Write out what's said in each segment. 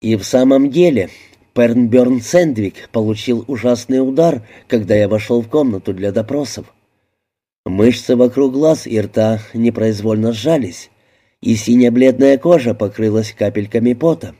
И в самом деле, Пернберн Сэндвик получил ужасный удар, когда я вошел в комнату для допросов. Мышцы вокруг глаз и рта непроизвольно сжались, и сине-бледная кожа покрылась капельками пота.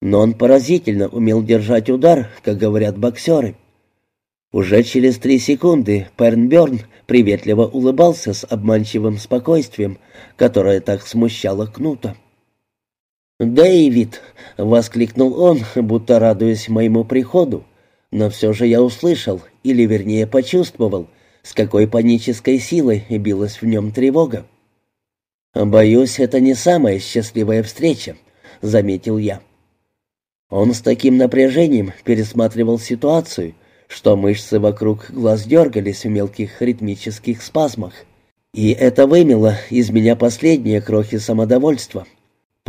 Но он поразительно умел держать удар, как говорят боксеры. Уже через три секунды Пернберн приветливо улыбался с обманчивым спокойствием, которое так смущало Кнута. «Дэвид!» — воскликнул он, будто радуясь моему приходу, но все же я услышал, или вернее почувствовал, с какой панической силой билась в нем тревога. «Боюсь, это не самая счастливая встреча», — заметил я. Он с таким напряжением пересматривал ситуацию, что мышцы вокруг глаз дергались в мелких ритмических спазмах. И это вымело из меня последние крохи самодовольства.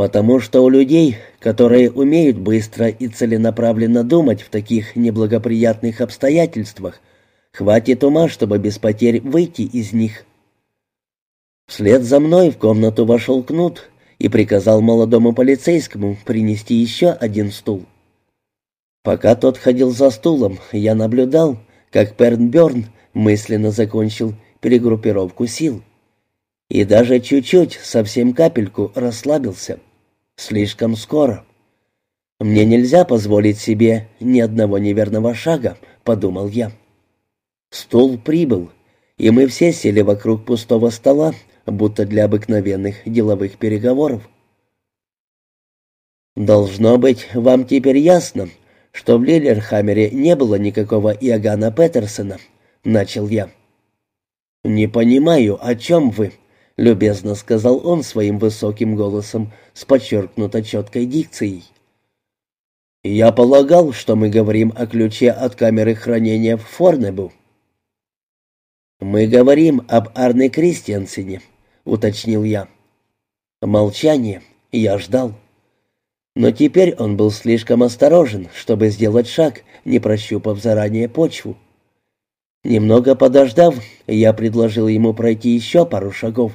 Потому что у людей, которые умеют быстро и целенаправленно думать в таких неблагоприятных обстоятельствах, хватит ума, чтобы без потерь выйти из них. Вслед за мной в комнату вошел Кнут и приказал молодому полицейскому принести еще один стул. Пока тот ходил за стулом, я наблюдал, как Пернберн мысленно закончил перегруппировку сил. И даже чуть-чуть, совсем капельку, расслабился. Слишком скоро. «Мне нельзя позволить себе ни одного неверного шага», — подумал я. Стул прибыл, и мы все сели вокруг пустого стола, будто для обыкновенных деловых переговоров. «Должно быть, вам теперь ясно, что в Лиллерхаммере не было никакого Иоганна Петерсона», — начал я. «Не понимаю, о чем вы», — любезно сказал он своим высоким голосом с подчеркнуто четкой дикцией. «Я полагал, что мы говорим о ключе от камеры хранения в Форнебу». «Мы говорим об Арне Кристиансене», — уточнил я. Молчание. Я ждал. Но теперь он был слишком осторожен, чтобы сделать шаг, не прощупав заранее почву. Немного подождав, я предложил ему пройти еще пару шагов.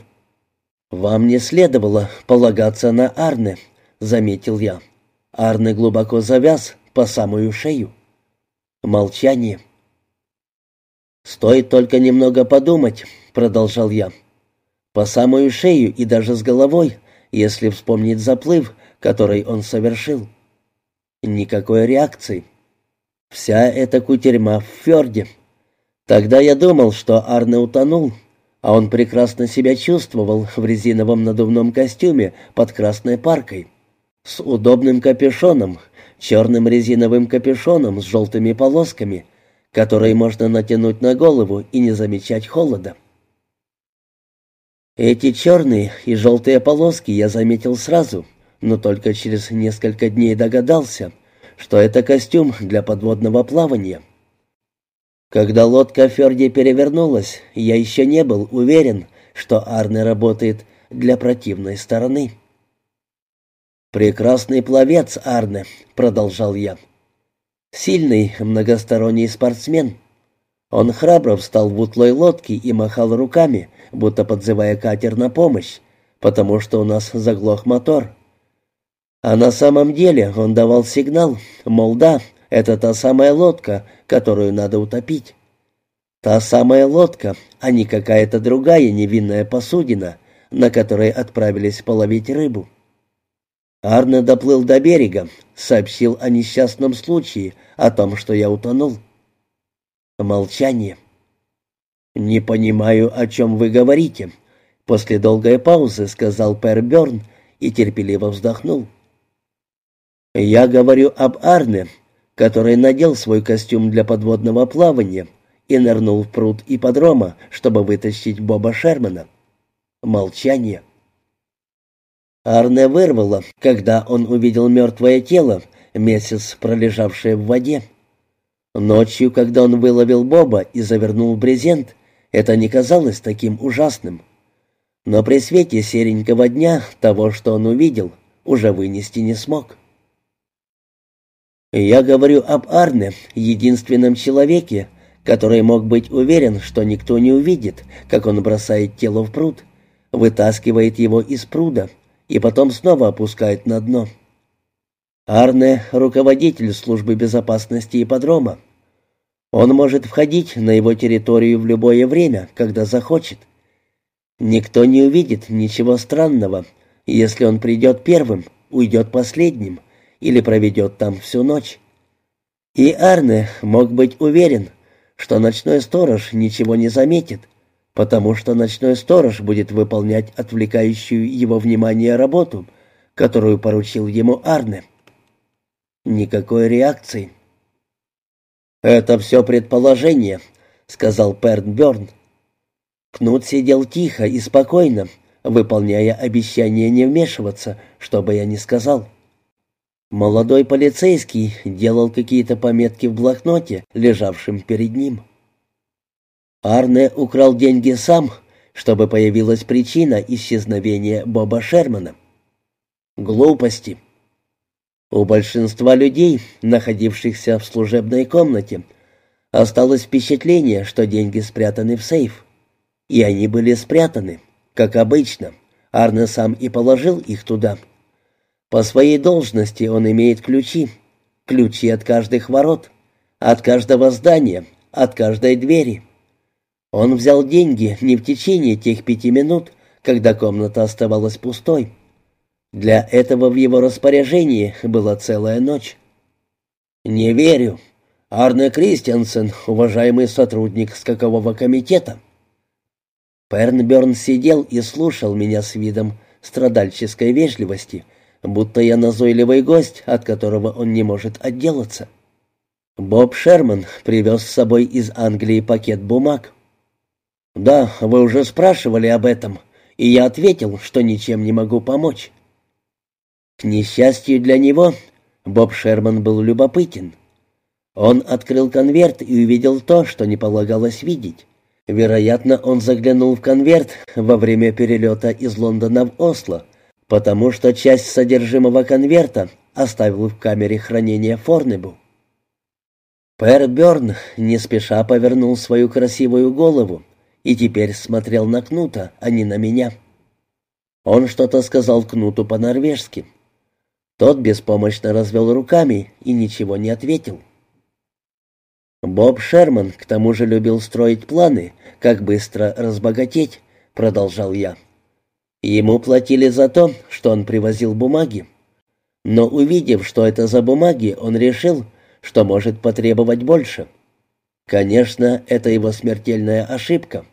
«Вам не следовало полагаться на Арне», — заметил я. Арне глубоко завяз по самую шею. Молчание. «Стоит только немного подумать», — продолжал я. «По самую шею и даже с головой, если вспомнить заплыв, который он совершил. Никакой реакции. Вся эта кутерьма в фьорде. Тогда я думал, что Арне утонул, а он прекрасно себя чувствовал в резиновом надувном костюме под красной паркой, с удобным капюшоном, черным резиновым капюшоном с желтыми полосками, которые можно натянуть на голову и не замечать холода. Эти черные и желтые полоски я заметил сразу — но только через несколько дней догадался, что это костюм для подводного плавания. Когда лодка Ферди перевернулась, я еще не был уверен, что Арне работает для противной стороны. «Прекрасный пловец Арне», — продолжал я. «Сильный, многосторонний спортсмен. Он храбро встал в утлой лодке и махал руками, будто подзывая катер на помощь, потому что у нас заглох мотор. А на самом деле он давал сигнал, мол, да, это та самая лодка, которую надо утопить. Та самая лодка, а не какая-то другая невинная посудина, на которой отправились половить рыбу. Арне доплыл до берега, сообщил о несчастном случае, о том, что я утонул. Молчание. «Не понимаю, о чем вы говорите», — после долгой паузы сказал Пер Бёрн и терпеливо вздохнул. Я говорю об Арне, который надел свой костюм для подводного плавания и нырнул в пруд ипподрома, чтобы вытащить Боба Шермана. Молчание. Арне вырвало, когда он увидел мертвое тело, месяц пролежавшее в воде. Ночью, когда он выловил Боба и завернул брезент, это не казалось таким ужасным. Но при свете серенького дня того, что он увидел, уже вынести не смог. Я говорю об Арне, единственном человеке, который мог быть уверен, что никто не увидит, как он бросает тело в пруд, вытаскивает его из пруда и потом снова опускает на дно. Арне — руководитель службы безопасности ипподрома. Он может входить на его территорию в любое время, когда захочет. Никто не увидит ничего странного, если он придет первым, уйдет последним или проведет там всю ночь. И Арне мог быть уверен, что ночной сторож ничего не заметит, потому что ночной сторож будет выполнять отвлекающую его внимание работу, которую поручил ему Арне. Никакой реакции. «Это все предположение», — сказал Перн Бёрн. Кнут сидел тихо и спокойно, выполняя обещание не вмешиваться, что бы я ни сказал. Молодой полицейский делал какие-то пометки в блокноте, лежавшем перед ним. Арне украл деньги сам, чтобы появилась причина исчезновения Боба Шермана. Глупости. У большинства людей, находившихся в служебной комнате, осталось впечатление, что деньги спрятаны в сейф. И они были спрятаны, как обычно. Арне сам и положил их туда. — по своей должности он имеет ключи. Ключи от каждых ворот, от каждого здания, от каждой двери. Он взял деньги не в течение тех пяти минут, когда комната оставалась пустой. Для этого в его распоряжении была целая ночь. «Не верю. Арне Кристиансен, уважаемый сотрудник скакового комитета». Пернберн сидел и слушал меня с видом страдальческой вежливости — будто я назойливый гость, от которого он не может отделаться. Боб Шерман привез с собой из Англии пакет бумаг. «Да, вы уже спрашивали об этом, и я ответил, что ничем не могу помочь». К несчастью для него, Боб Шерман был любопытен. Он открыл конверт и увидел то, что не полагалось видеть. Вероятно, он заглянул в конверт во время перелета из Лондона в Осло, потому что часть содержимого конверта оставил в камере хранения Форнебу. Пэр Бёрн не спеша повернул свою красивую голову и теперь смотрел на Кнута, а не на меня. Он что-то сказал Кнуту по-норвежски. Тот беспомощно развел руками и ничего не ответил. «Боб Шерман к тому же любил строить планы, как быстро разбогатеть», — продолжал я. Ему платили за то, что он привозил бумаги. Но увидев, что это за бумаги, он решил, что может потребовать больше. Конечно, это его смертельная ошибка.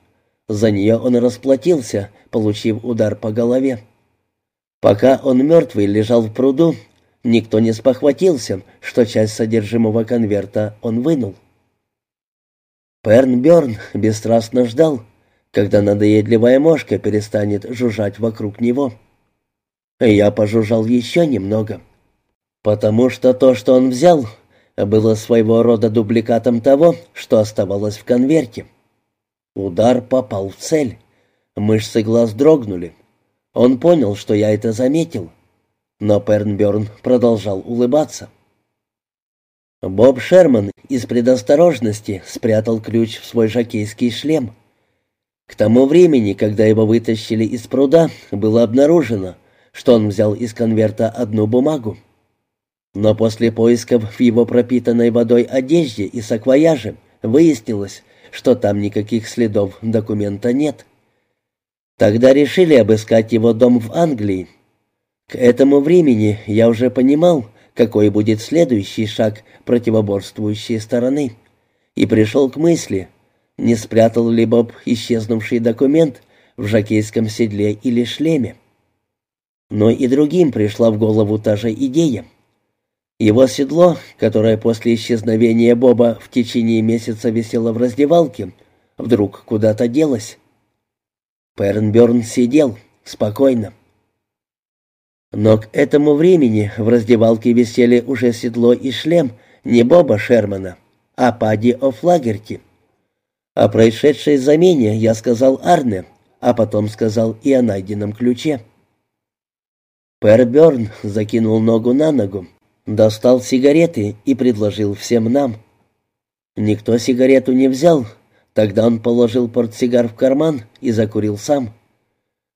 За нее он расплатился, получив удар по голове. Пока он мертвый лежал в пруду, никто не спохватился, что часть содержимого конверта он вынул. Перн Бёрн бесстрастно ждал, когда надоедливая мошка перестанет жужжать вокруг него. Я пожужжал еще немного, потому что то, что он взял, было своего рода дубликатом того, что оставалось в конверте. Удар попал в цель. Мышцы глаз дрогнули. Он понял, что я это заметил. Но Пернберн продолжал улыбаться. Боб Шерман из предосторожности спрятал ключ в свой жокейский шлем — к тому времени, когда его вытащили из пруда, было обнаружено, что он взял из конверта одну бумагу. Но после поисков в его пропитанной водой одежде и саквояже выяснилось, что там никаких следов документа нет. Тогда решили обыскать его дом в Англии. К этому времени я уже понимал, какой будет следующий шаг противоборствующей стороны, и пришел к мысли, не спрятал ли Боб исчезнувший документ в жакейском седле или шлеме. Но и другим пришла в голову та же идея. Его седло, которое после исчезновения Боба в течение месяца висело в раздевалке, вдруг куда-то делось. Пернберн сидел спокойно. Но к этому времени в раздевалке висели уже седло и шлем не Боба Шермана, а Пади О'Флагерти. О происшедшей замене я сказал Арне, а потом сказал и о найденном ключе. Пэр Бёрн закинул ногу на ногу, достал сигареты и предложил всем нам. Никто сигарету не взял, тогда он положил портсигар в карман и закурил сам.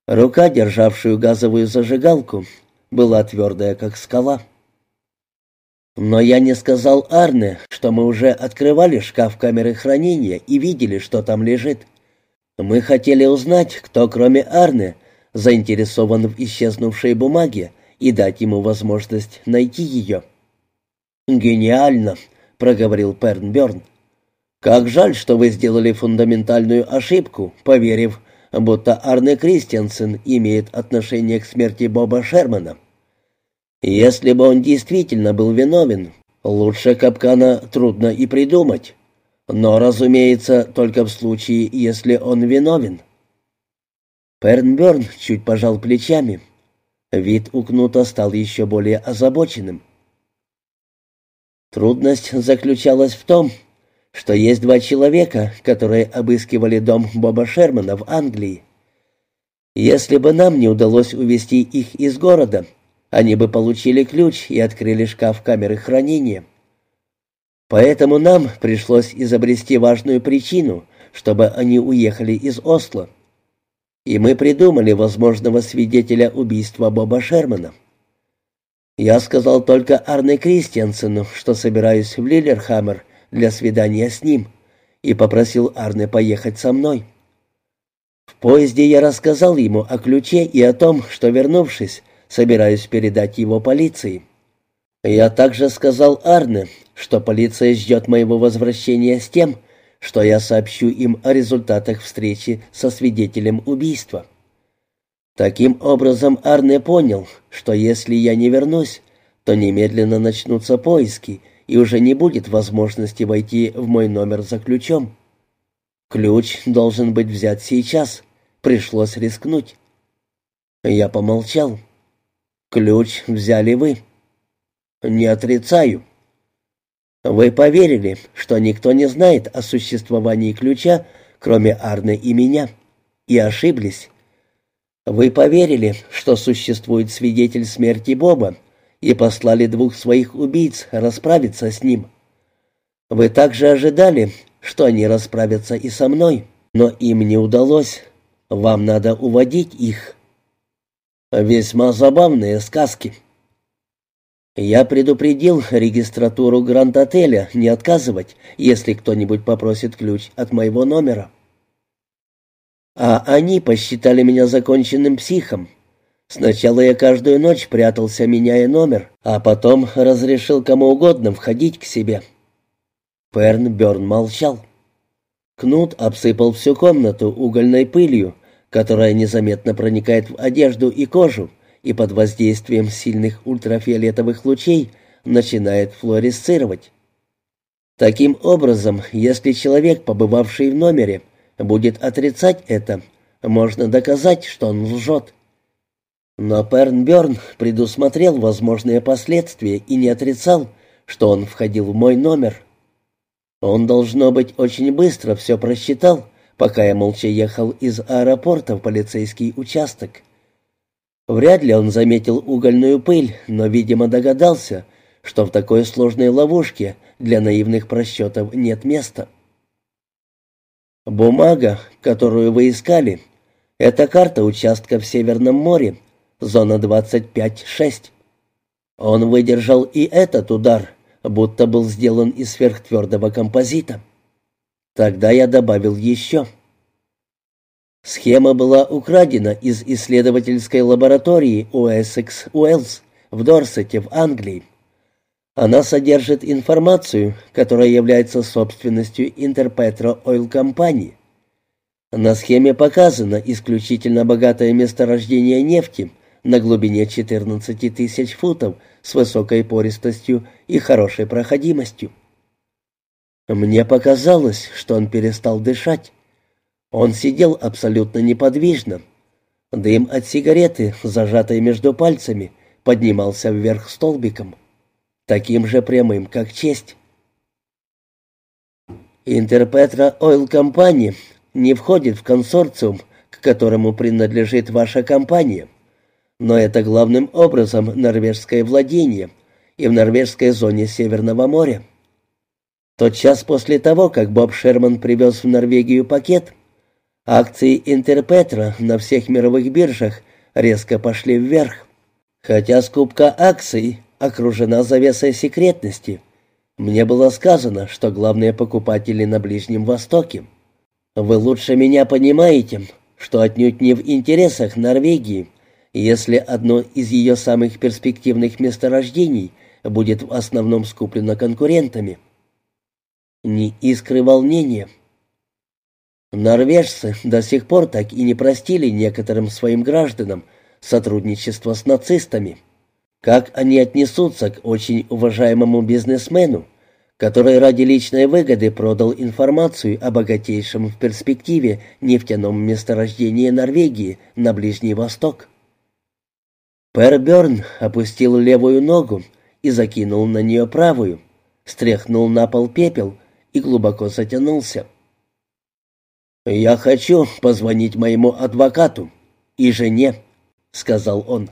Рука, державшую газовую зажигалку, была твердая, как скала. Но я не сказал Арне, что мы уже открывали шкаф камеры хранения и видели, что там лежит. Мы хотели узнать, кто, кроме Арне, заинтересован в исчезнувшей бумаге и дать ему возможность найти ее. «Гениально!» — проговорил Пернберн. «Как жаль, что вы сделали фундаментальную ошибку, поверив, будто Арне Кристиансен имеет отношение к смерти Боба Шермана. Если бы он действительно был виновен, лучше капкана трудно и придумать. Но, разумеется, только в случае, если он виновен». Пернберн чуть пожал плечами. Вид у Кнута стал еще более озабоченным. Трудность заключалась в том, что есть два человека, которые обыскивали дом Боба Шермана в Англии. Если бы нам не удалось увести их из города, они бы получили ключ и открыли шкаф камеры хранения. Поэтому нам пришлось изобрести важную причину, чтобы они уехали из Осло. И мы придумали возможного свидетеля убийства Боба Шермана. Я сказал только Арне Кристиансену, что собираюсь в Лилерхаммер для свидания с ним, и попросил Арне поехать со мной. В поезде я рассказал ему о ключе и о том, что, вернувшись, собираюсь передать его полиции. Я также сказал Арне, что полиция ждет моего возвращения с тем, что я сообщу им о результатах встречи со свидетелем убийства. Таким образом, Арне понял, что если я не вернусь, то немедленно начнутся поиски, и уже не будет возможности войти в мой номер за ключом. Ключ должен быть взят сейчас. Пришлось рискнуть. Я помолчал. Ключ взяли вы. Не отрицаю. Вы поверили, что никто не знает о существовании ключа, кроме Арны и меня, и ошиблись. Вы поверили, что существует свидетель смерти Боба, и послали двух своих убийц расправиться с ним. Вы также ожидали, что они расправятся и со мной, но им не удалось. Вам надо уводить их. Весьма забавные сказки. Я предупредил регистратуру Гранд-отеля не отказывать, если кто-нибудь попросит ключ от моего номера. А они посчитали меня законченным психом. Сначала я каждую ночь прятался, меняя номер, а потом разрешил кому угодно входить к себе. Перн Бёрн молчал. Кнут обсыпал всю комнату угольной пылью, которая незаметно проникает в одежду и кожу и под воздействием сильных ультрафиолетовых лучей начинает флуоресцировать. Таким образом, если человек, побывавший в номере, будет отрицать это, можно доказать, что он лжет. Но Пернберн предусмотрел возможные последствия и не отрицал, что он входил в мой номер. Он, должно быть, очень быстро все просчитал, пока я молча ехал из аэропорта в полицейский участок. Вряд ли он заметил угольную пыль, но, видимо, догадался, что в такой сложной ловушке для наивных просчетов нет места. Бумага, которую вы искали, это карта участка в Северном море, зона 25-6. Он выдержал и этот удар, будто был сделан из сверхтвердого композита. Тогда я добавил еще. Схема была украдена из исследовательской лаборатории Уэссекс Уэллс в Дорсете в Англии. Она содержит информацию, которая является собственностью Интерпетро Ойл Компании. На схеме показано исключительно богатое месторождение нефти на глубине 14 тысяч футов с высокой пористостью и хорошей проходимостью. Мне показалось, что он перестал дышать. Он сидел абсолютно неподвижно. Дым от сигареты, зажатой между пальцами, поднимался вверх столбиком таким же прямым, как честь. Интерпетра Ойл Компания не входит в консорциум, к которому принадлежит ваша компания, но это главным образом норвежское владение и в норвежской зоне Северного моря. Тот час после того, как Боб Шерман привез в Норвегию пакет, акции Интерпетра на всех мировых биржах резко пошли вверх, хотя скупка акций окружена завесой секретности. Мне было сказано, что главные покупатели на Ближнем Востоке. Вы лучше меня понимаете, что отнюдь не в интересах Норвегии, если одно из ее самых перспективных месторождений будет в основном скуплено конкурентами. Ни искры волнения. Норвежцы до сих пор так и не простили некоторым своим гражданам сотрудничество с нацистами. Как они отнесутся к очень уважаемому бизнесмену, который ради личной выгоды продал информацию о богатейшем в перспективе нефтяном месторождении Норвегии на Ближний Восток? Пэр Бёрн опустил левую ногу и закинул на нее правую, стряхнул на пол пепел и глубоко затянулся. «Я хочу позвонить моему адвокату и жене», — сказал он.